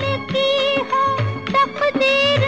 सकती हो तकदीर